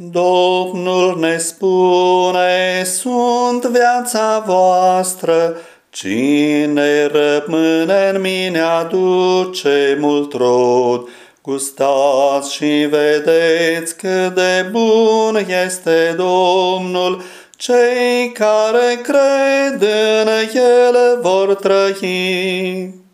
Domnul ne spune, sunt viața voastră, cine rămâne în mine aduce mult rod. Gustați și vedeți cât de bun este Domnul, cei care cred în El vor trăi.